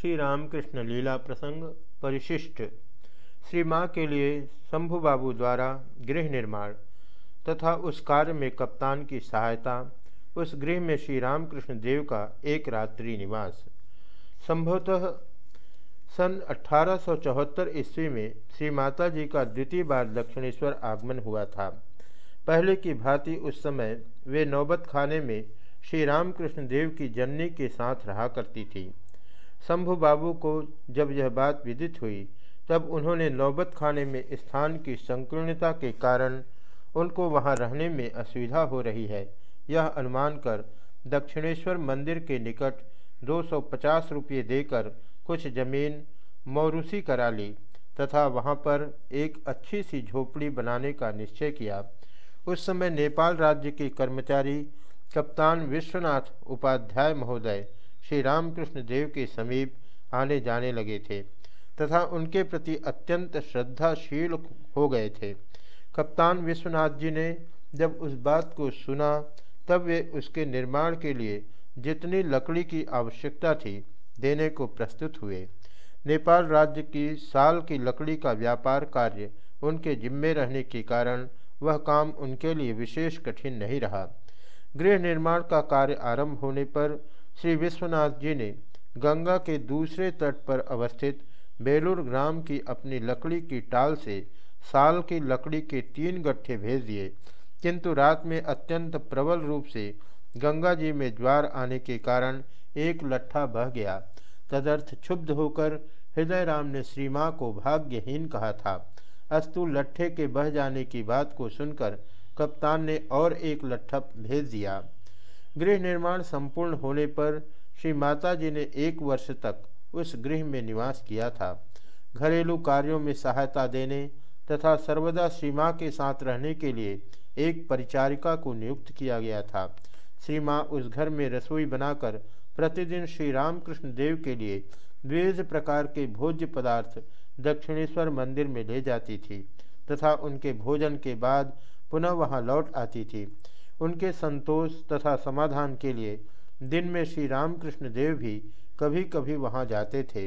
श्री रामकृष्ण लीला प्रसंग परिशिष्ट। श्री माँ के लिए शंभु बाबू द्वारा गृह निर्माण तथा उस कार्य में कप्तान की सहायता, उस गृह में श्री रामकृष्ण देव का एक रात्रि निवास। संभवतः सन अठारह सौ चौहत्तर ईस्वी में श्री माता जी का द्वितीय बार दक्षिणेश्वर आगमन हुआ था। पहले की भांति उस समय वे नौबत खाने में श्री रामकृष्ण देव की जननी के साथ रहा करती थी। शंभु बाबू को जब यह बात विदित हुई, तब उन्होंने नौबत खाने में स्थान की संकीर्णता के कारण उनको वहाँ रहने में असुविधा हो रही है। यह अनुमान कर दक्षिणेश्वर मंदिर के निकट 250 रुपये देकर कुछ ज़मीन मौरूसी करा ली, तथा वहाँ पर एक अच्छी सी झोपड़ी बनाने का निश्चय किया। उस समय नेपाल राज्य के कर्मचारी कप्तान विश्वनाथ उपाध्याय महोदय श्री रामकृष्ण देव के समीप आने जाने लगे थे तथा उनके प्रति अत्यंत श्रद्धाशील हो गए थे। कप्तान विश्वनाथ जी ने जब उस बात को सुना, तब वे उसके निर्माण के लिए जितनी लकड़ी की आवश्यकता थी देने को प्रस्तुत हुए। नेपाल राज्य की साल की लकड़ी का व्यापार कार्य उनके जिम्मे रहने के कारण वह काम उनके लिए विशेष कठिन नहीं रहा। गृह निर्माण का कार्य आरंभ होने पर श्री विश्वनाथ जी ने गंगा के दूसरे तट पर अवस्थित बेलूर ग्राम की अपनी लकड़ी की टाल से साल की लकड़ी के तीन गट्ठे भेज दिए। किंतु रात में अत्यंत प्रबल रूप से गंगा जी में ज्वार आने के कारण एक लट्ठा बह गया। तदर्थ क्षुब्ध होकर हृदय राम ने श्री माँ को भाग्यहीन कहा था। अस्तु लट्ठे के बह जाने की बात को सुनकर कप्तान ने और एक लट्ठा भेज दिया। गृह निर्माण संपूर्ण होने पर श्री माता जी ने एक वर्ष तक उस गृह में निवास किया था। घरेलू कार्यों में सहायता देने तथा सर्वदा श्री माँ के साथ रहने के लिए एक परिचारिका को नियुक्त किया गया था। श्री माँ उस घर में रसोई बनाकर प्रतिदिन श्री रामकृष्ण देव के लिए विविध प्रकार के भोज्य पदार्थ दक्षिणेश्वर मंदिर में ले जाती थी तथा उनके भोजन के बाद पुनः वहाँ लौट आती थी। उनके संतोष तथा समाधान के लिए दिन में श्री रामकृष्ण देव भी कभी कभी वहाँ जाते थे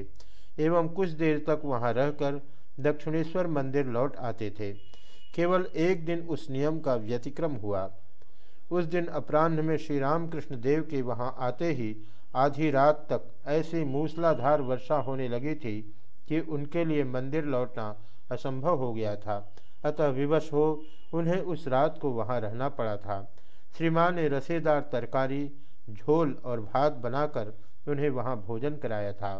एवं कुछ देर तक वहाँ रहकर दक्षिणेश्वर मंदिर लौट आते थे। केवल एक दिन उस नियम का व्यतिक्रम हुआ। उस दिन अपराह्न में श्री रामकृष्ण देव के वहाँ आते ही आधी रात तक ऐसी मूसलाधार वर्षा होने लगी थी कि उनके लिए मंदिर लौटना असंभव हो गया था। अतः विवश हो उन्हें उस रात को वहाँ रहना पड़ा था। श्री माँ ने रसेदार तरकारी, झोल और भात बनाकर उन्हें वहाँ भोजन कराया था।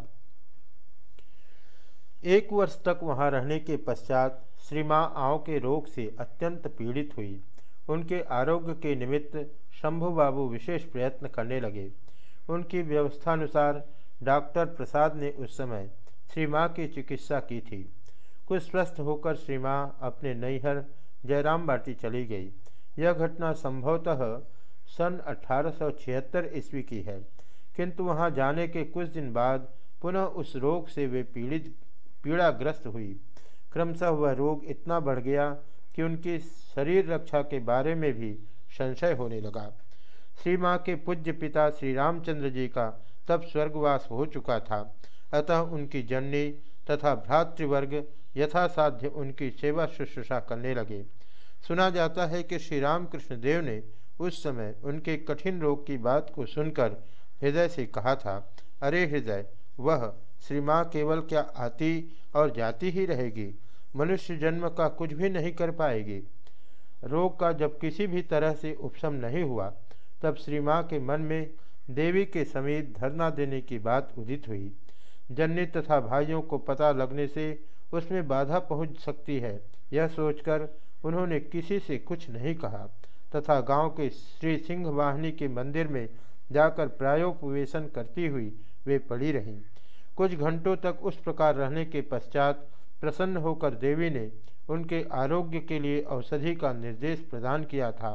एक वर्ष तक वहाँ रहने के पश्चात श्री माँ आँव के रोग से अत्यंत पीड़ित हुई। उनके आरोग्य के निमित्त शंभु बाबू विशेष प्रयत्न करने लगे। उनकी व्यवस्थानुसार डॉक्टर प्रसाद ने उस समय श्री माँ की चिकित्सा की थी। कुछ स्वस्थ होकर श्री माँ अपने नैहर जयराम बाटी चली गई। यह घटना संभवतः सन अठारह सौ छिहत्तर ईस्वी की है। किंतु वहाँ जाने के कुछ दिन बाद पुनः उस रोग से वे पीड़ित, पीड़ाग्रस्त हुई। क्रमशः वह रोग इतना बढ़ गया कि उनकी शरीर रक्षा के बारे में भी संशय होने लगा। श्री माँ के पूज्य पिता श्री रामचंद्र जी का तब स्वर्गवास हो चुका था। अतः उनकी जननी तथा भ्रातृवर्ग यथासाध्य उनकी सेवा शुश्रूषा करने लगे। सुना जाता है कि श्री रामकृष्ण देव ने उस समय उनके कठिन रोग की बात को सुनकर हृदय से कहा था, अरे हृदय, वह श्री माँ केवल क्या आती और जाती ही रहेगी? मनुष्य जन्म का कुछ भी नहीं कर पाएगी। रोग का जब किसी भी तरह से उपशम नहीं हुआ, तब श्री माँ के मन में देवी के समीप धरना देने की बात उदित हुई। जननी तथा भाइयों को पता लगने से उसमें बाधा पहुँच सकती है, यह सोचकर उन्होंने किसी से कुछ नहीं कहा, तथा गाँव के श्री सिंह वाहिनी के मंदिर में जाकर प्रायोपवेशन करती हुई वे पड़ी रहीं। कुछ घंटों तक उस प्रकार रहने के पश्चात प्रसन्न होकर देवी ने उनके आरोग्य के लिए औषधि का निर्देश प्रदान किया था।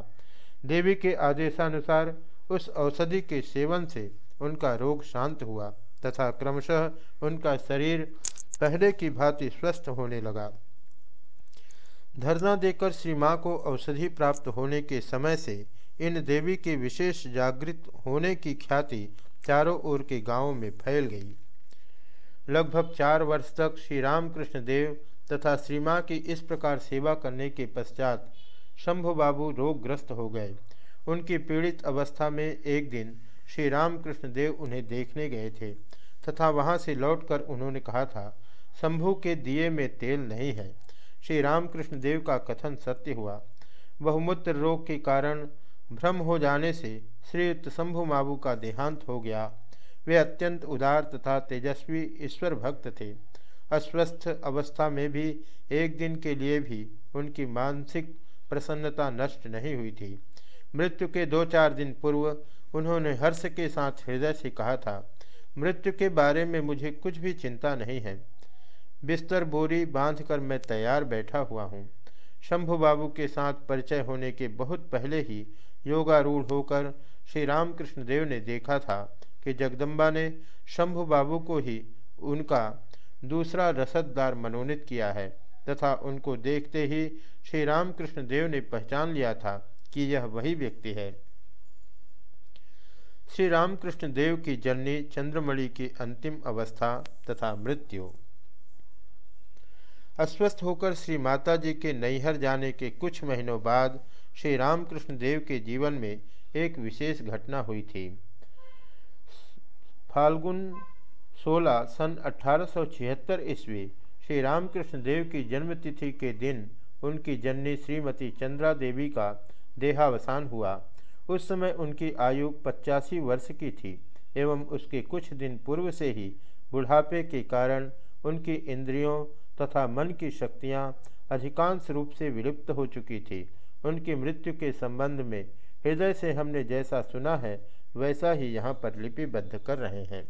देवी के आदेशानुसार उस औषधि के सेवन से उनका रोग शांत हुआ, तथा क्रमशः उनका शरीर पहले की भांति स्वस्थ होने लगा। धरना देकर श्री माँ को औषधि प्राप्त होने के समय से इन देवी के विशेष जागृत होने की ख्याति चारों ओर के गाँवों में फैल गई। लगभग चार वर्ष तक श्री रामकृष्ण देव तथा श्री माँ की इस प्रकार सेवा करने के पश्चात शंभु बाबू रोगग्रस्त हो गए। उनकी पीड़ित अवस्था में एक दिन श्री रामकृष्ण देव उन्हें देखने गए थे तथा वहाँ से लौटकर उन्होंने कहा था, शंभु के दिए में तेल नहीं है। श्री रामकृष्ण देव का कथन सत्य हुआ। बहुमूत्र रोग के कारण भ्रम हो जाने से श्रीयुक्त शंभु बाबू का देहांत हो गया। वे अत्यंत उदार तथा तेजस्वी ईश्वर भक्त थे। अस्वस्थ अवस्था में भी एक दिन के लिए भी उनकी मानसिक प्रसन्नता नष्ट नहीं हुई थी। मृत्यु के दो चार दिन पूर्व उन्होंने हर्ष के साथ हृदय से कहा था, मृत्यु के बारे में मुझे कुछ भी चिंता नहीं है। बिस्तर बोरी बांधकर मैं तैयार बैठा हुआ हूँ। शंभु बाबू के साथ परिचय होने के बहुत पहले ही योगारूढ़ होकर श्री रामकृष्ण देव ने देखा था कि जगदम्बा ने शंभु बाबू को ही उनका दूसरा रसददार मनोनीत किया है तथा उनको देखते ही श्री रामकृष्ण देव ने पहचान लिया था कि यह वही व्यक्ति है। श्री रामकृष्ण देव की जननी चंद्रमणि की अंतिम अवस्था तथा मृत्यु। अस्वस्थ होकर श्री माता जी के नैहर जाने के कुछ महीनों बाद श्री रामकृष्ण देव के जीवन में एक विशेष घटना हुई थी। फाल्गुन 16 सन अठारह ईस्वी श्री रामकृष्ण देव की जन्मतिथि के दिन उनकी जननी श्रीमती चंद्रा देवी का देहावसान हुआ। उस समय उनकी आयु पचासी वर्ष की थी एवं उसके कुछ दिन पूर्व से ही बुढ़ापे के कारण उनकी इंद्रियों तथा मन की शक्तियाँ अधिकांश रूप से विलुप्त हो चुकी थी। उनकी मृत्यु के संबंध में हृदय से हमने जैसा सुना है, वैसा ही यहाँ पर लिपिबद्ध कर रहे हैं।